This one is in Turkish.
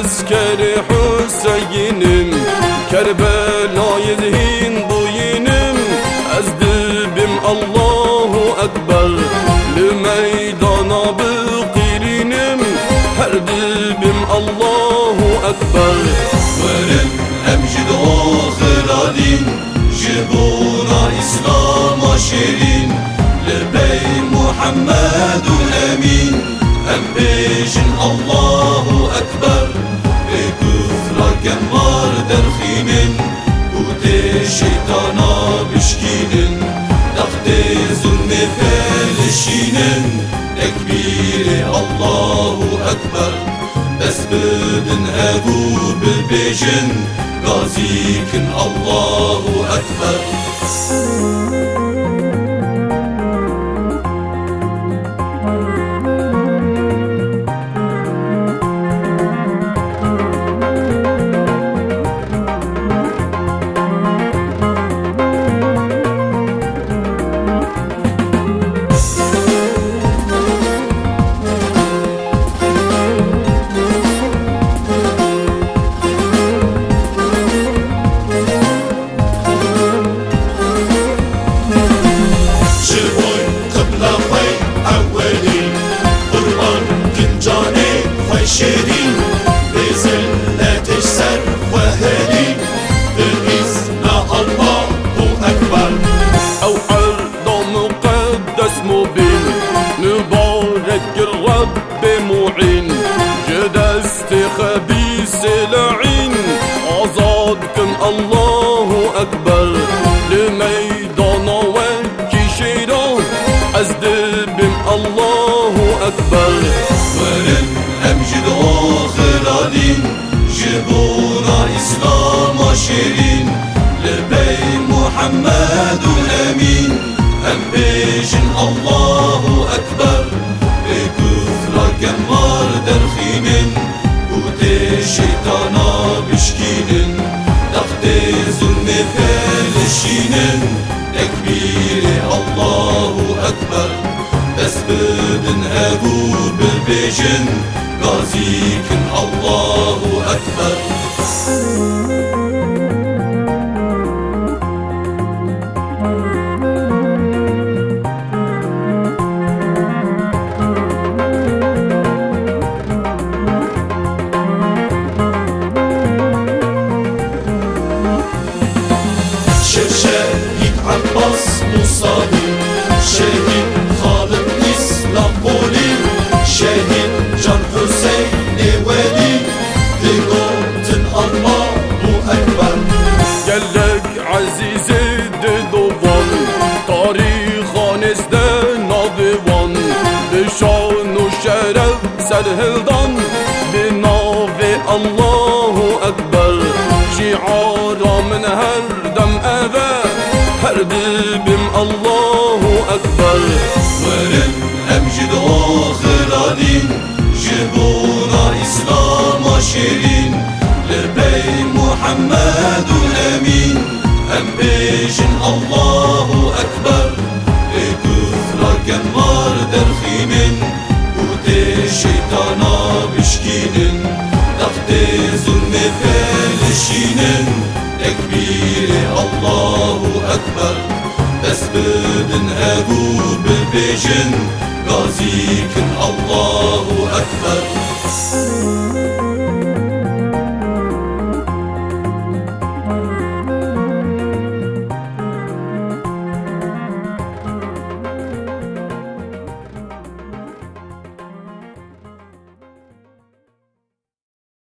askeri Hüseyin'im Kerbela'yı zihin buyinim Ez dibim Allahu Ekber Li meydana bıkirinim Her dibim Allahu Ekber. Verin emcid o hıradin Jibuna İslam'a şerin. Lebey Muhammedun الله أكبر. بس بدن هابو بالبيجن غازيكن الله أكبر. أزدبم الله أكبر ورن أمجد آخرالين جبونا إسلام شيرين لبي محمد الأمين أم بيجن الله أكبر بكفر كمار درخينين بوتي شيطانا بشكينين تحت ظلم فالشينين جن غازيك الله أكبر. Şeref serhildan Binavi Allahu Ekber. Şiara min her dem eve Her dibim Allahu Ekber. Verin emcid ahiralin Jibuna İslam'a şerin Lebey Muhammedun emin Em bejin Allahu تكبيري الله أكبر. بس بدن أبو ببيجن غازيكن الله.